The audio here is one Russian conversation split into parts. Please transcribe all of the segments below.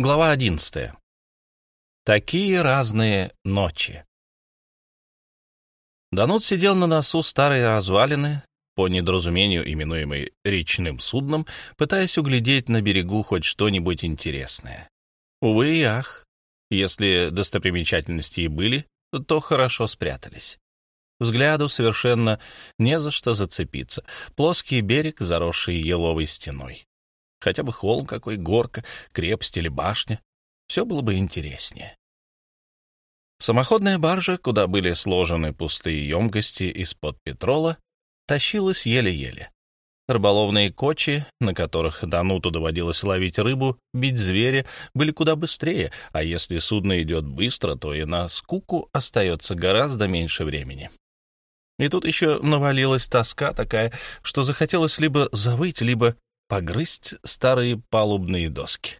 Глава одиннадцатая. Такие разные ночи. Данут сидел на носу старой развалины, по недоразумению именуемой речным судном, пытаясь углядеть на берегу хоть что-нибудь интересное. Увы и ах, если достопримечательности и были, то хорошо спрятались. Взгляду совершенно не за что зацепиться. Плоский берег, заросший еловой стеной. Хотя бы холм какой, горка, крепость или башня. Все было бы интереснее. Самоходная баржа, куда были сложены пустые емкости из-под петрола, тащилась еле-еле. Рыболовные кочи, на которых Дануту доводилось ловить рыбу, бить зверя, были куда быстрее, а если судно идет быстро, то и на скуку остается гораздо меньше времени. И тут еще навалилась тоска такая, что захотелось либо завыть, либо погрызть старые палубные доски.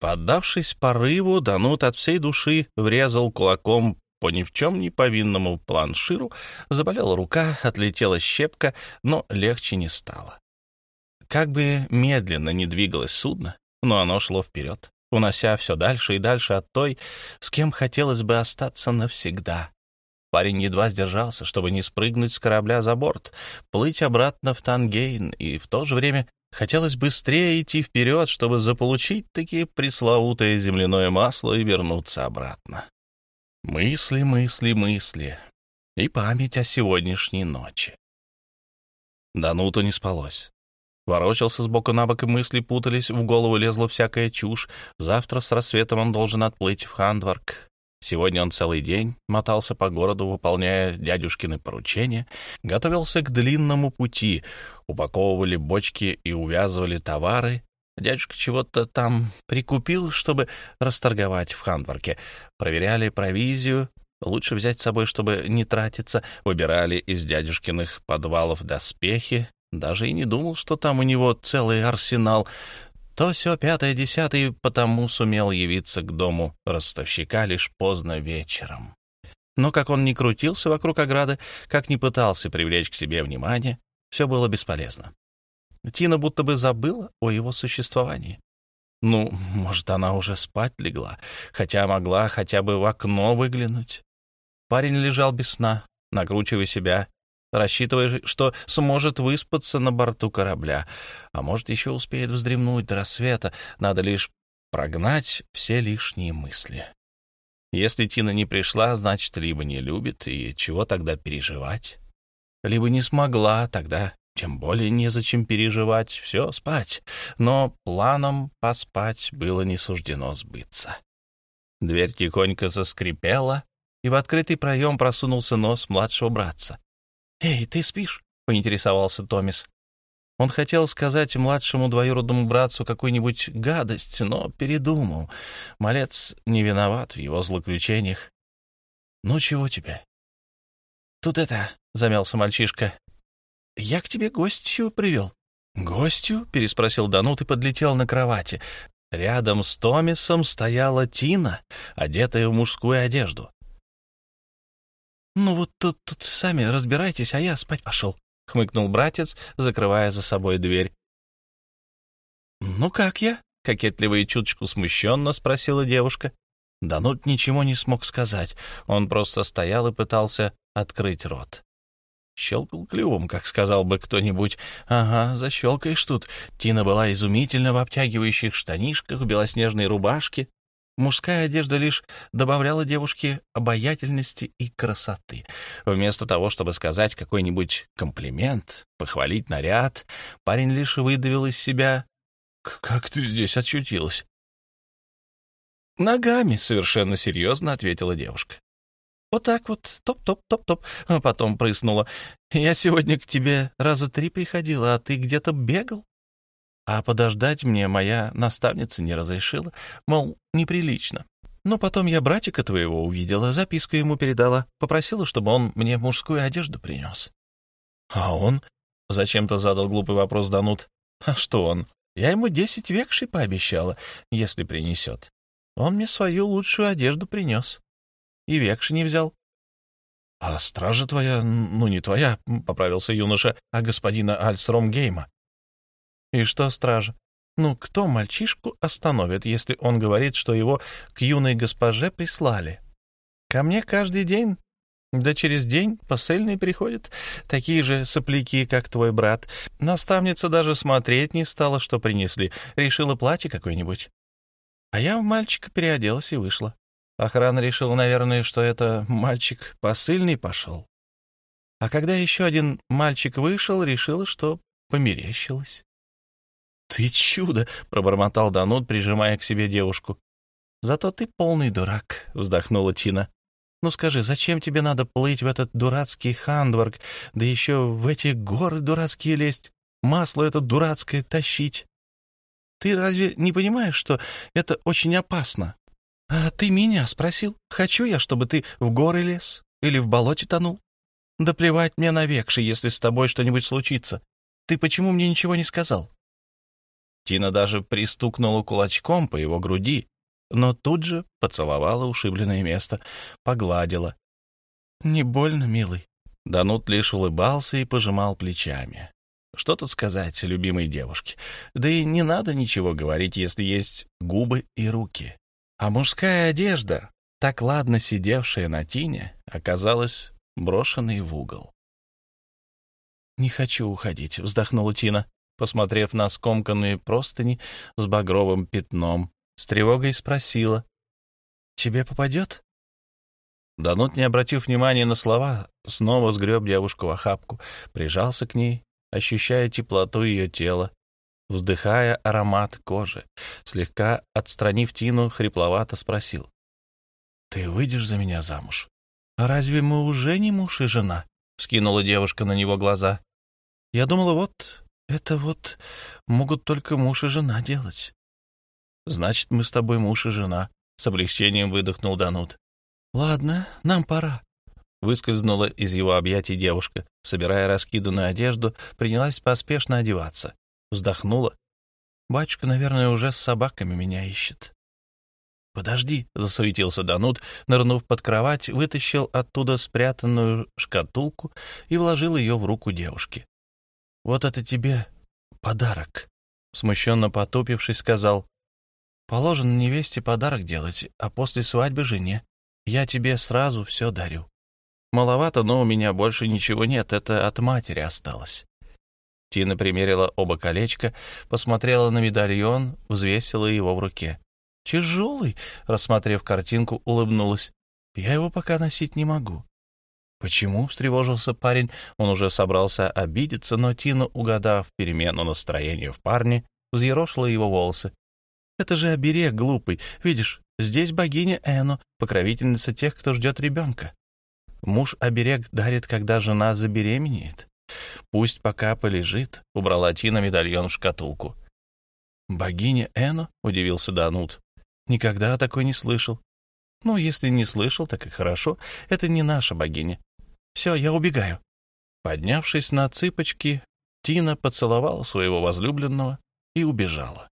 Поддавшись порыву, Данут от всей души врезал кулаком по ни в чем не повинному планширу, заболела рука, отлетела щепка, но легче не стало. Как бы медленно не двигалось судно, но оно шло вперед, унося все дальше и дальше от той, с кем хотелось бы остаться навсегда. Парень едва сдержался, чтобы не спрыгнуть с корабля за борт, плыть обратно в Тангейн и в то же время Хотелось быстрее идти вперед, чтобы заполучить такие пресловутое земляное масло и вернуться обратно. Мысли, мысли, мысли. И память о сегодняшней ночи. Дануту не спалось. Ворочался с боку на бок, и мысли путались, в голову лезла всякая чушь. Завтра с рассветом он должен отплыть в Хандварк. Сегодня он целый день мотался по городу, выполняя дядюшкины поручения, готовился к длинному пути, упаковывали бочки и увязывали товары. Дядюшка чего-то там прикупил, чтобы расторговать в Хандварке. Проверяли провизию, лучше взять с собой, чтобы не тратиться, выбирали из дядюшкиных подвалов доспехи, даже и не думал, что там у него целый арсенал. То все пятое, десятое, потому сумел явиться к дому ростовщика лишь поздно вечером. Но как он ни крутился вокруг ограды, как ни пытался привлечь к себе внимание, все было бесполезно. Тина будто бы забыла о его существовании. Ну, может, она уже спать легла, хотя могла хотя бы в окно выглянуть. Парень лежал без сна, накручивая себя рассчитывая, что сможет выспаться на борту корабля, а может, еще успеет вздремнуть до рассвета. Надо лишь прогнать все лишние мысли. Если Тина не пришла, значит, либо не любит, и чего тогда переживать? Либо не смогла, тогда тем более незачем переживать, все, спать. Но планом поспать было не суждено сбыться. Дверь тихонько заскрипела, и в открытый проем просунулся нос младшего братца. «Эй, ты спишь?» — поинтересовался Томис. Он хотел сказать младшему двоюродному братцу какую-нибудь гадость, но передумал. Малец не виноват в его злоключениях. «Ну, чего тебе?» «Тут это...» — замялся мальчишка. «Я к тебе гостью привел». «Гостью?» — переспросил Данут и подлетел на кровати. Рядом с Томисом стояла Тина, одетая в мужскую одежду. «Ну вот тут, тут сами разбирайтесь, а я спать пошел», — хмыкнул братец, закрывая за собой дверь. «Ну как я?» — кокетливо и чуточку смущенно спросила девушка. Данут ничего не смог сказать. Он просто стоял и пытался открыть рот. Щелкал клювом, как сказал бы кто-нибудь. «Ага, защелкаешь тут». Тина была изумительно в обтягивающих штанишках, в белоснежной рубашке, Мужская одежда лишь добавляла девушке обаятельности и красоты. Вместо того, чтобы сказать какой-нибудь комплимент, похвалить наряд, парень лишь выдавил из себя «Как ты здесь очутилась?» «Ногами», — совершенно серьезно ответила девушка. «Вот так вот, топ-топ-топ-топ», а потом прыснула. «Я сегодня к тебе раза три приходила, а ты где-то бегал?» А подождать мне моя наставница не разрешила, мол, неприлично. Но потом я братика твоего увидела, записку ему передала, попросила, чтобы он мне мужскую одежду принес. А он? Зачем-то задал глупый вопрос Данут. А что он? Я ему десять векшей пообещала, если принесет. Он мне свою лучшую одежду принес. И векши не взял. — А стража твоя, ну не твоя, — поправился юноша, — а господина Альсромгейма. «И что, стража?» Ну, кто мальчишку остановит, если он говорит, что его к юной госпоже прислали? Ко мне каждый день, да через день посыльные приходят, такие же сопляки, как твой брат. Наставница даже смотреть не стала, что принесли, решила платье какое-нибудь. А я в мальчика переоделась и вышла. Охрана решила, наверное, что это мальчик посыльный пошел. А когда еще один мальчик вышел, решила, что померещилась. «Ты чудо!» — пробормотал Данут, прижимая к себе девушку. «Зато ты полный дурак», — вздохнула Тина. «Ну скажи, зачем тебе надо плыть в этот дурацкий Хандварк, да еще в эти горы дурацкие лезть, масло это дурацкое тащить? Ты разве не понимаешь, что это очень опасно? А ты меня спросил, хочу я, чтобы ты в горы лез или в болоте тонул? Да плевать мне навекши, если с тобой что-нибудь случится. Ты почему мне ничего не сказал?» Тина даже пристукнула кулачком по его груди, но тут же поцеловала ушибленное место, погладила. «Не больно, милый?» Данут лишь улыбался и пожимал плечами. Что тут сказать любимой девушке? Да и не надо ничего говорить, если есть губы и руки. А мужская одежда, так ладно сидевшая на Тине, оказалась брошенной в угол. «Не хочу уходить», — вздохнула Тина посмотрев на скомканные простыни с багровым пятном, с тревогой спросила. «Тебе попадет?» Данут, не обратив внимания на слова, снова сгреб девушку в охапку, прижался к ней, ощущая теплоту ее тела, вздыхая аромат кожи. Слегка отстранив Тину, хрипловато спросил. «Ты выйдешь за меня замуж?» «А разве мы уже не муж и жена?» — скинула девушка на него глаза. «Я думала, вот это вот могут только муж и жена делать. Значит, мы с тобой муж и жена, с облегчением выдохнул Данут. Ладно, нам пора. Выскользнула из его объятий девушка, собирая раскиданную одежду, принялась поспешно одеваться. Вздохнула. Батюшка, наверное, уже с собаками меня ищет. «Подожди», — засуетился Данут, нырнув под кровать, вытащил оттуда спрятанную шкатулку и вложил ее в руку девушки. «Вот это тебе подарок», — смущенно потупившись, сказал. «Положено невесте подарок делать, а после свадьбы жене. Я тебе сразу все дарю. Маловато, но у меня больше ничего нет, это от матери осталось». Тина примерила оба колечка, посмотрела на медальон, взвесила его в руке. «Тяжелый», — рассмотрев картинку, улыбнулась. «Я его пока носить не могу. «Почему?» — встревожился парень. Он уже собрался обидеться, но Тина, угадав перемену настроения в парне, взъерошила его волосы. «Это же оберег глупый. Видишь, здесь богиня Эно, покровительница тех, кто ждет ребенка. Муж оберег дарит, когда жена забеременеет. Пусть пока полежит», — убрала Тина медальон в шкатулку. «Богиня Эно?» — удивился Данут. «Никогда о такой не слышал». «Ну, если не слышал, так и хорошо. Это не наша богиня. Все, я убегаю». Поднявшись на цыпочки, Тина поцеловала своего возлюбленного и убежала.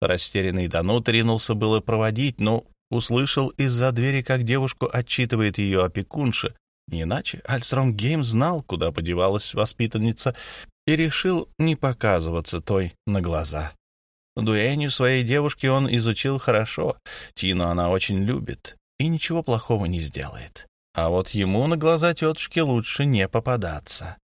Растерянный Данут ринулся было проводить, но услышал из-за двери, как девушку отчитывает ее опекунша. Не иначе Альстром Гейм знал, куда подевалась воспитанница, и решил не показываться той на глаза. Дуэнью своей девушки он изучил хорошо, Тину она очень любит и ничего плохого не сделает. А вот ему на глаза тетушки лучше не попадаться.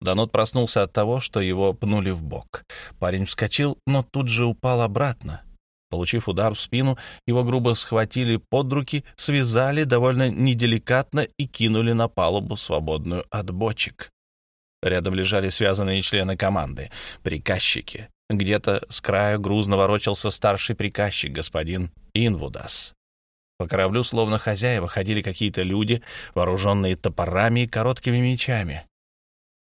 Данот проснулся от того, что его пнули в бок. Парень вскочил, но тут же упал обратно. Получив удар в спину, его грубо схватили под руки, связали довольно неделикатно и кинули на палубу, свободную от бочек. Рядом лежали связанные члены команды, приказчики. Где-то с краю грузно ворочался старший приказчик, господин Инвудас. По кораблю, словно хозяева, ходили какие-то люди, вооруженные топорами и короткими мечами.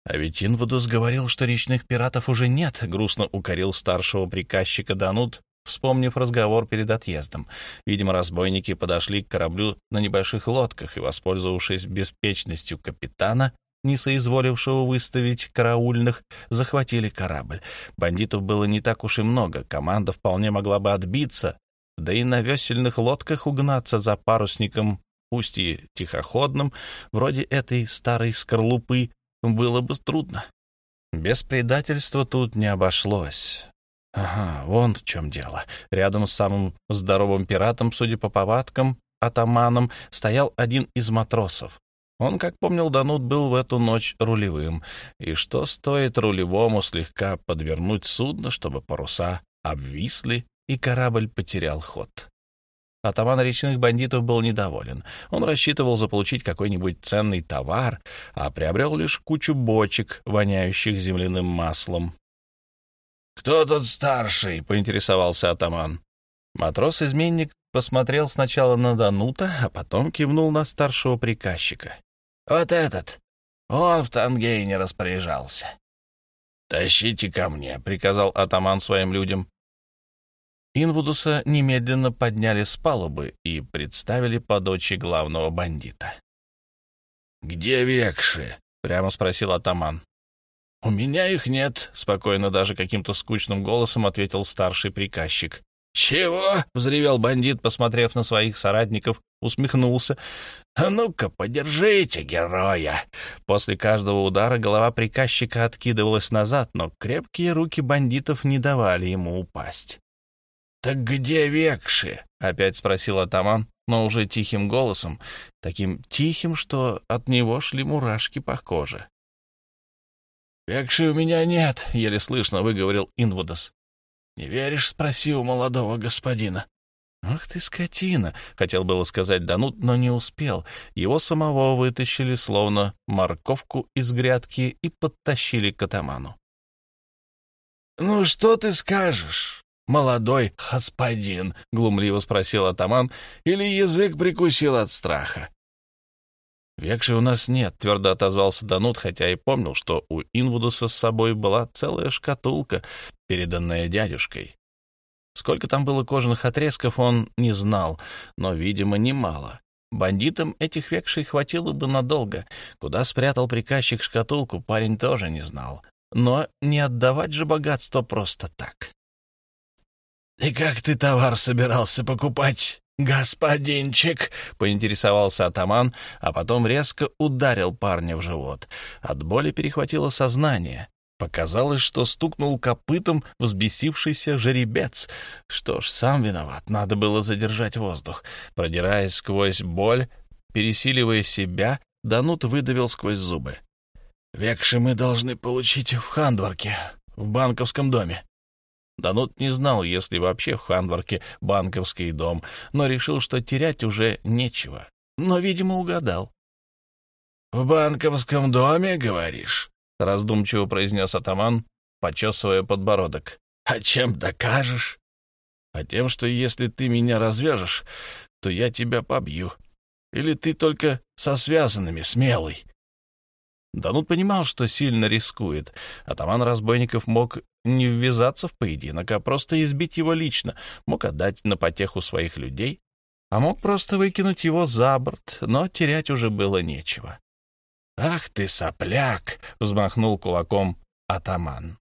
А ведь Инвудус говорил, что речных пиратов уже нет, грустно укорил старшего приказчика Данут, вспомнив разговор перед отъездом. Видимо, разбойники подошли к кораблю на небольших лодках и, воспользовавшись беспечностью капитана, не соизволившего выставить караульных, захватили корабль. Бандитов было не так уж и много, команда вполне могла бы отбиться, да и на весельных лодках угнаться за парусником, пусть и тихоходным, вроде этой старой скорлупы, было бы трудно. Без предательства тут не обошлось. Ага, вон в чем дело. Рядом с самым здоровым пиратом, судя по повадкам, атаманом, стоял один из матросов. Он, как помнил Данут, был в эту ночь рулевым. И что стоит рулевому слегка подвернуть судно, чтобы паруса обвисли и корабль потерял ход? Атаман речных бандитов был недоволен. Он рассчитывал заполучить какой-нибудь ценный товар, а приобрел лишь кучу бочек, воняющих земляным маслом. «Кто тут старший?» — поинтересовался атаман. Матрос-изменник посмотрел сначала на Данута, а потом кивнул на старшего приказчика. «Вот этот. Он в Тангейне распоряжался». «Тащите ко мне», — приказал атаман своим людям. Инвудуса немедленно подняли с палубы и представили по дочи главного бандита. «Где векши?» — прямо спросил атаман. «У меня их нет», — спокойно даже каким-то скучным голосом ответил старший приказчик. «Чего?» — взревел бандит, посмотрев на своих соратников, усмехнулся. «А ну-ка, подержите героя!» После каждого удара голова приказчика откидывалась назад, но крепкие руки бандитов не давали ему упасть. «Так где векши?» — опять спросил атаман, но уже тихим голосом, таким тихим, что от него шли мурашки по коже. «Векши у меня нет», — еле слышно выговорил Инвудос. «Не веришь?» — спроси у молодого господина. «Ах ты, скотина!» — хотел было сказать Данут, но не успел. Его самого вытащили, словно морковку из грядки, и подтащили к атаману. «Ну, что ты скажешь, молодой господин?» — глумливо спросил атаман, или язык прикусил от страха. «Векши у нас нет», — твердо отозвался Данут, хотя и помнил, что у Инвудуса с собой была целая шкатулка, переданная дядюшкой. Сколько там было кожаных отрезков, он не знал, но, видимо, немало. Бандитам этих векшей хватило бы надолго. Куда спрятал приказчик шкатулку, парень тоже не знал. Но не отдавать же богатство просто так. «И как ты товар собирался покупать?» «Господинчик!» — поинтересовался атаман, а потом резко ударил парня в живот. От боли перехватило сознание. Показалось, что стукнул копытом взбесившийся жеребец. Что ж, сам виноват, надо было задержать воздух. Продираясь сквозь боль, пересиливая себя, Данут выдавил сквозь зубы. «Векши мы должны получить в Хандварке, в банковском доме. Данут не знал, есть ли вообще в Ханварке банковский дом, но решил, что терять уже нечего. Но, видимо, угадал. «В банковском доме, говоришь?» — раздумчиво произнес атаман, почесывая подбородок. «А чем докажешь?» «А тем, что если ты меня развяжешь, то я тебя побью. Или ты только со связанными, смелый?» Данут понимал, что сильно рискует. Атаман разбойников мог не ввязаться в поединок, а просто избить его лично, мог отдать на потеху своих людей, а мог просто выкинуть его за борт, но терять уже было нечего. «Ах ты, сопляк!» — взмахнул кулаком атаман.